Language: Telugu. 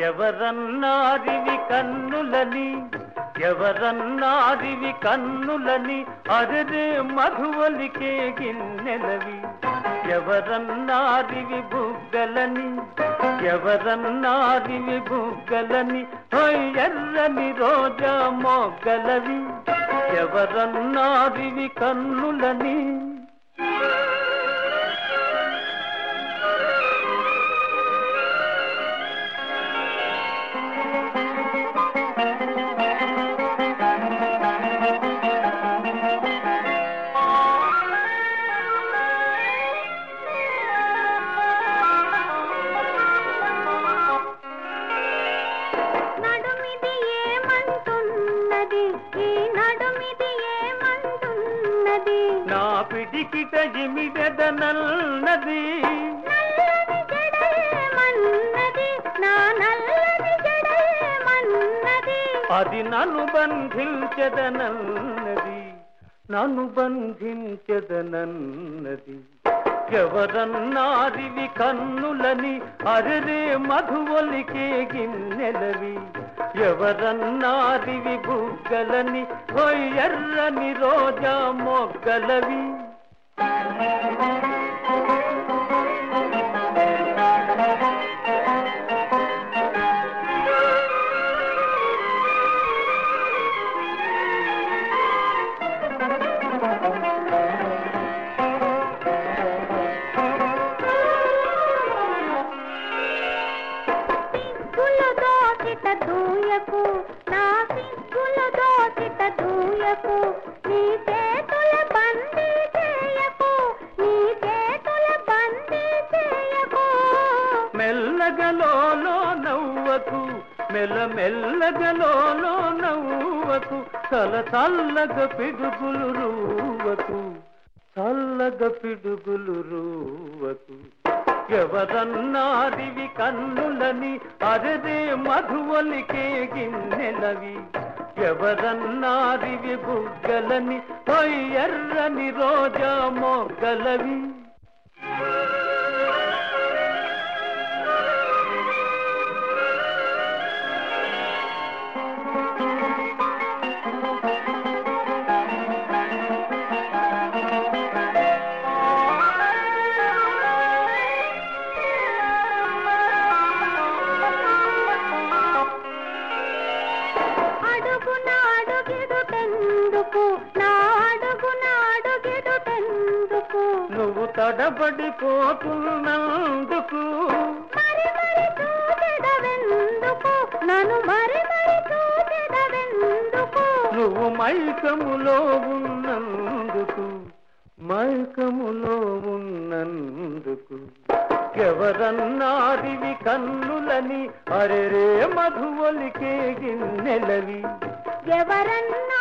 ఎవరన్నారివి కన్నులని ఎవరన్నారివి కన్నులని అరరే మధువలికే గిన్నెలవి. ఎవరన్నారివి బుగ్గలని ఎవరన్నారివి బుగ్గలని ఎర్రని రోజా మొగ్గలవి. ఎవరన్నారివి కన్నులని నడుమిది ఏమంటున్నది? నా పిడికిట ఇమిడెదనల్నది నల్లని జడేమన్నది? నా నల్లని జడేమన్నది? అది నన్ను బంధించదనన్నది నన్ను బంధించదనన్నది ఎవరన్నారివి కన్నులని అరరే మధువలికే గిన్నెలవి. ఎవరన్నారివి బుగ్గలని హోయ్ ఎర్రని రోజా మొగ్గలవి. దోసిట దూయకు నీ చేతుల బందీ చేయకు నీ చేతుల బందీ చేయకు. మెల్లగలోలో నవ్వకు మెల్ల మెల్లగలోలో నవ్వకు చల చల్లగ పిడుగులు రూవకు చల్లగ పిడుగులు రూవకు. ఎవరన్నాదివి కన్నులని అరదే మధువలికే గిన్నెలవి. ఎవరన్నారివి బుగ్గలని హోయ్ ఎర్రని రోజా మొగ్గలవి తడబడిపోతున్నందుకు నన్ను నువ్వు మైకములో ఉన్నందుకు. మైకములో ఉన్నందుకు. ఎవరన్నారివి కన్నులని? అరెరే మధువలికే గిన్నెలవి. ఎవరన్నా